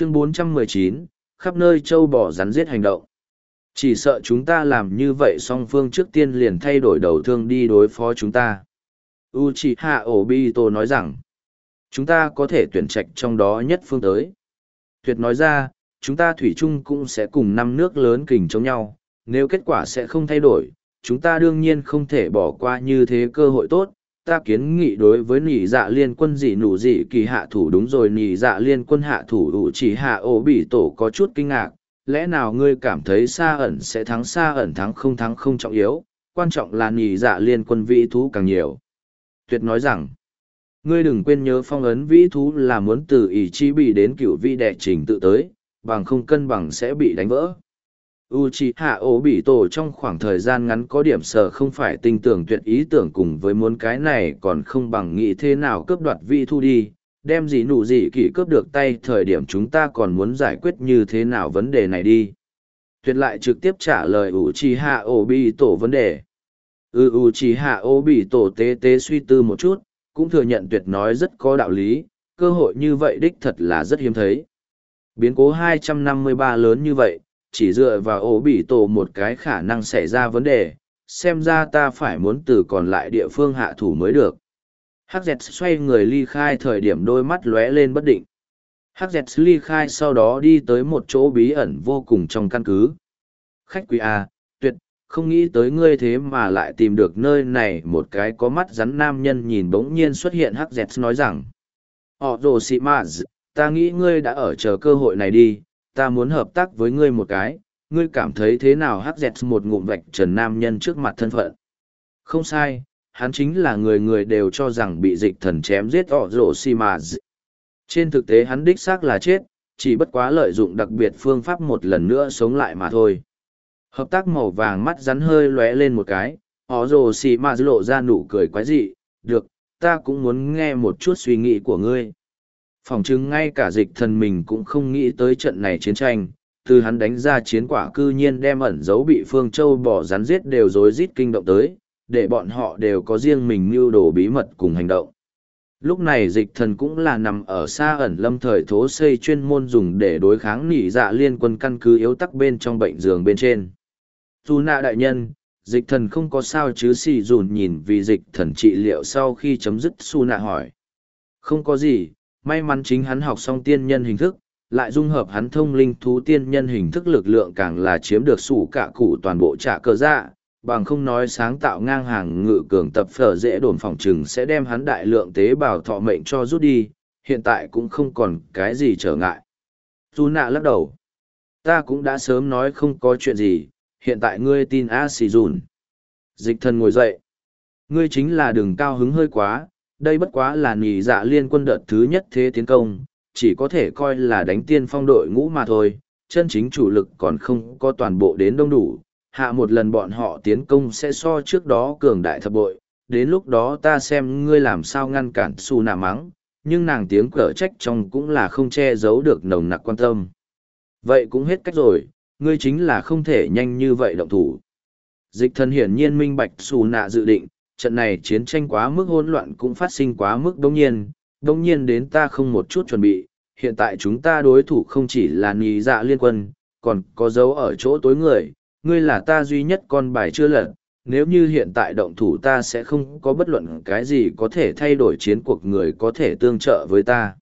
chương 419, khắp nơi châu bò rắn giết hành động. Chỉ sợ chúng ta làm như vậy song phương trước tiên liền thay đổi đầu thương đi đối phó chúng ta. Uchiha Obito nói rằng, chúng ta có thể tuyển trạch trong đó nhất phương tới. Tuyệt nói ra, chúng ta thủy chung cũng sẽ cùng năm nước lớn kình chống nhau, nếu kết quả sẽ không thay đổi, chúng ta đương nhiên không thể bỏ qua như thế cơ hội tốt. Ta kiến nghị đối với nỉ dạ liên quân dị nụ dị kỳ hạ thủ đúng rồi nỉ dạ liên quân hạ thủ đủ chỉ hạ ổ bị tổ có chút kinh ngạc, lẽ nào ngươi cảm thấy xa ẩn sẽ thắng xa ẩn thắng không thắng không trọng yếu, quan trọng là nỉ dạ liên quân vĩ thú càng nhiều. Tuyệt nói rằng, ngươi đừng quên nhớ phong ấn vĩ thú là muốn từ ý chi bị đến cựu vi đệ trình tự tới, bằng không cân bằng sẽ bị đánh vỡ. Uchiha Obito trong khoảng thời gian ngắn có điểm sở không phải tinh tưởng tuyệt ý tưởng cùng với muốn cái này còn không bằng nghĩ thế nào cướp đoạt vi thu đi, đem gì nụ gì kỷ cướp được tay thời điểm chúng ta còn muốn giải quyết như thế nào vấn đề này đi. Tuyệt lại trực tiếp trả lời Uchiha Obito vấn đề. Ừ Uchiha Obito tế tế suy tư một chút, cũng thừa nhận tuyệt nói rất có đạo lý, cơ hội như vậy đích thật là rất hiếm thấy. Biến cố 253 lớn như vậy, chỉ dựa vào ổ bị tổ một cái khả năng xảy ra vấn đề, xem ra ta phải muốn từ còn lại địa phương hạ thủ mới được. Hắc dẹt xoay người ly khai thời điểm đôi mắt lóe lên bất định. Hắc dẹt ly khai sau đó đi tới một chỗ bí ẩn vô cùng trong căn cứ. Khách quý A, tuyệt, không nghĩ tới ngươi thế mà lại tìm được nơi này một cái có mắt rắn nam nhân nhìn bỗng nhiên xuất hiện Hắc dẹt nói rằng. Họ rồ sĩ mạ ta nghĩ ngươi đã ở chờ cơ hội này đi, ta muốn hợp tác với ngươi một cái, ngươi cảm thấy thế nào hắc dẹt một ngụm vạch trần nam nhân trước mặt thân phận. Không sai, hắn chính là người người đều cho rằng bị dịch thần chém giết ỏ rổ xì mà Trên thực tế hắn đích xác là chết, chỉ bất quá lợi dụng đặc biệt phương pháp một lần nữa sống lại mà thôi. Hợp tác màu vàng mắt rắn hơi lóe lên một cái, ỏ rổ xì mà lộ ra nụ cười quái dị, được, ta cũng muốn nghe một chút suy nghĩ của ngươi phỏng chứng ngay cả dịch thần mình cũng không nghĩ tới trận này chiến tranh, từ hắn đánh ra chiến quả cư nhiên đem ẩn giấu bị phương châu bỏ rắn giết đều rối rít kinh động tới, để bọn họ đều có riêng mình mưu đồ bí mật cùng hành động. Lúc này dịch thần cũng là nằm ở xa ẩn lâm thời thố xây chuyên môn dùng để đối kháng nỉ dạ liên quân căn cứ yếu tắc bên trong bệnh giường bên trên. Dù nạ đại nhân, dịch thần không có sao chứ xì dùn nhìn vì dịch thần trị liệu sau khi chấm dứt su nạ hỏi. Không có gì may mắn chính hắn học xong tiên nhân hình thức, lại dung hợp hắn thông linh thú tiên nhân hình thức lực lượng càng là chiếm được sủ cả cụ toàn bộ trả cờ dạ, bằng không nói sáng tạo ngang hàng ngự cường tập phở dễ đồn phòng trừng sẽ đem hắn đại lượng tế bào thọ mệnh cho rút đi, hiện tại cũng không còn cái gì trở ngại. Tu nạ lắc đầu. Ta cũng đã sớm nói không có chuyện gì, hiện tại ngươi tin A xì dùn. Dịch thần ngồi dậy. Ngươi chính là đường cao hứng hơi quá, đây bất quá là nhì dạ liên quân đợt thứ nhất thế tiến công, chỉ có thể coi là đánh tiên phong đội ngũ mà thôi, chân chính chủ lực còn không có toàn bộ đến đông đủ, hạ một lần bọn họ tiến công sẽ so trước đó cường đại thập bội, đến lúc đó ta xem ngươi làm sao ngăn cản su nà mắng, nhưng nàng tiếng cở trách trong cũng là không che giấu được nồng nặc quan tâm. Vậy cũng hết cách rồi, ngươi chính là không thể nhanh như vậy động thủ. Dịch thần hiển nhiên minh bạch su nạ dự định, trận này chiến tranh quá mức hỗn loạn cũng phát sinh quá mức đông nhiên, đông nhiên đến ta không một chút chuẩn bị, hiện tại chúng ta đối thủ không chỉ là nì dạ liên quân, còn có dấu ở chỗ tối người, ngươi là ta duy nhất con bài chưa lật, nếu như hiện tại động thủ ta sẽ không có bất luận cái gì có thể thay đổi chiến cuộc người có thể tương trợ với ta.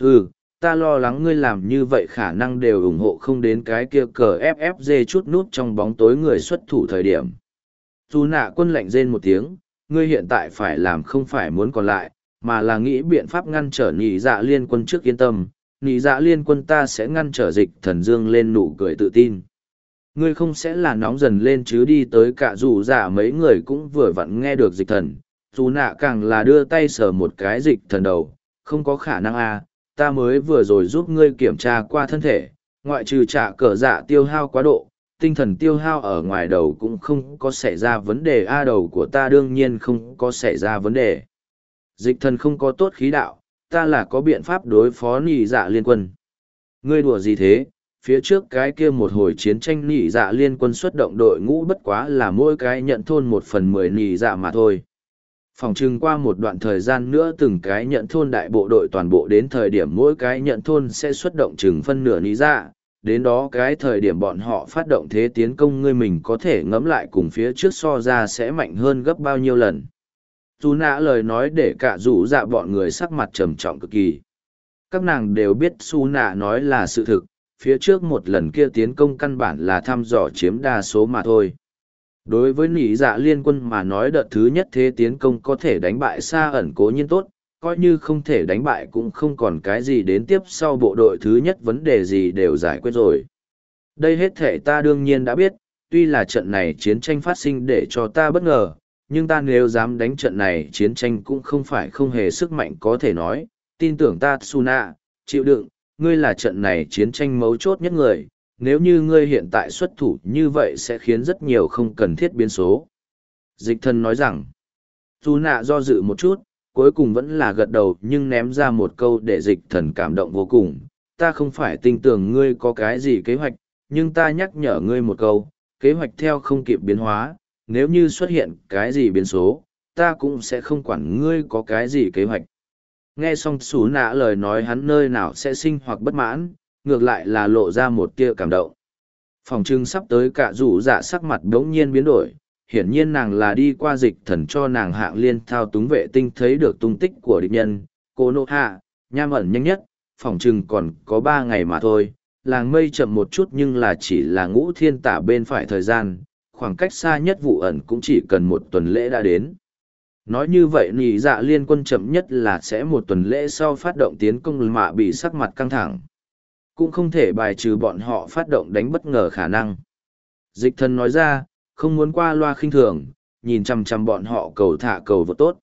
Ừ, ta lo lắng ngươi làm như vậy khả năng đều ủng hộ không đến cái kia cờ FFG chút nút trong bóng tối người xuất thủ thời điểm. Dù nạ quân lệnh rên một tiếng, ngươi hiện tại phải làm không phải muốn còn lại, mà là nghĩ biện pháp ngăn trở nhị dạ liên quân trước yên tâm, nhị dạ liên quân ta sẽ ngăn trở dịch thần dương lên nụ cười tự tin. Ngươi không sẽ là nóng dần lên chứ đi tới cả dù dạ mấy người cũng vừa vặn nghe được dịch thần, dù nạ càng là đưa tay sờ một cái dịch thần đầu, không có khả năng à, ta mới vừa rồi giúp ngươi kiểm tra qua thân thể, ngoại trừ trả cờ dạ tiêu hao quá độ, tinh thần tiêu hao ở ngoài đầu cũng không có xảy ra vấn đề, a đầu của ta đương nhiên không có xảy ra vấn đề. Dịch thần không có tốt khí đạo, ta là có biện pháp đối phó nỉ dạ liên quân. Ngươi đùa gì thế? Phía trước cái kia một hồi chiến tranh nỉ dạ liên quân xuất động đội ngũ bất quá là mỗi cái nhận thôn một phần mười nỉ dạ mà thôi. Phòng trừng qua một đoạn thời gian nữa từng cái nhận thôn đại bộ đội toàn bộ đến thời điểm mỗi cái nhận thôn sẽ xuất động chừng phân nửa nhị dạ đến đó cái thời điểm bọn họ phát động thế tiến công ngươi mình có thể ngẫm lại cùng phía trước so ra sẽ mạnh hơn gấp bao nhiêu lần. Dù nã lời nói để cả rủ dạ bọn người sắc mặt trầm trọng cực kỳ. Các nàng đều biết su nạ nói là sự thực, phía trước một lần kia tiến công căn bản là thăm dò chiếm đa số mà thôi. Đối với nỉ dạ liên quân mà nói đợt thứ nhất thế tiến công có thể đánh bại xa ẩn cố nhiên tốt, coi như không thể đánh bại cũng không còn cái gì đến tiếp sau bộ đội thứ nhất vấn đề gì đều giải quyết rồi. Đây hết thể ta đương nhiên đã biết, tuy là trận này chiến tranh phát sinh để cho ta bất ngờ, nhưng ta nếu dám đánh trận này chiến tranh cũng không phải không hề sức mạnh có thể nói, tin tưởng ta Suna, chịu đựng, ngươi là trận này chiến tranh mấu chốt nhất người, nếu như ngươi hiện tại xuất thủ như vậy sẽ khiến rất nhiều không cần thiết biến số. Dịch thân nói rằng, Suna do dự một chút, cuối cùng vẫn là gật đầu nhưng ném ra một câu để dịch thần cảm động vô cùng. Ta không phải tin tưởng ngươi có cái gì kế hoạch, nhưng ta nhắc nhở ngươi một câu, kế hoạch theo không kịp biến hóa, nếu như xuất hiện cái gì biến số, ta cũng sẽ không quản ngươi có cái gì kế hoạch. Nghe xong xú nạ lời nói hắn nơi nào sẽ sinh hoặc bất mãn, ngược lại là lộ ra một tia cảm động. Phòng trưng sắp tới cả rủ dạ sắc mặt đống nhiên biến đổi, hiển nhiên nàng là đi qua dịch thần cho nàng hạng liên thao túng vệ tinh thấy được tung tích của địch nhân, cô nô hạ, nham ẩn nhanh nhất, phòng chừng còn có ba ngày mà thôi, làng mây chậm một chút nhưng là chỉ là ngũ thiên tả bên phải thời gian, khoảng cách xa nhất vụ ẩn cũng chỉ cần một tuần lễ đã đến. Nói như vậy nỉ dạ liên quân chậm nhất là sẽ một tuần lễ sau phát động tiến công mạ bị sắc mặt căng thẳng. Cũng không thể bài trừ bọn họ phát động đánh bất ngờ khả năng. Dịch thần nói ra, không muốn qua loa khinh thường, nhìn chằm chằm bọn họ cầu thả cầu vượt tốt.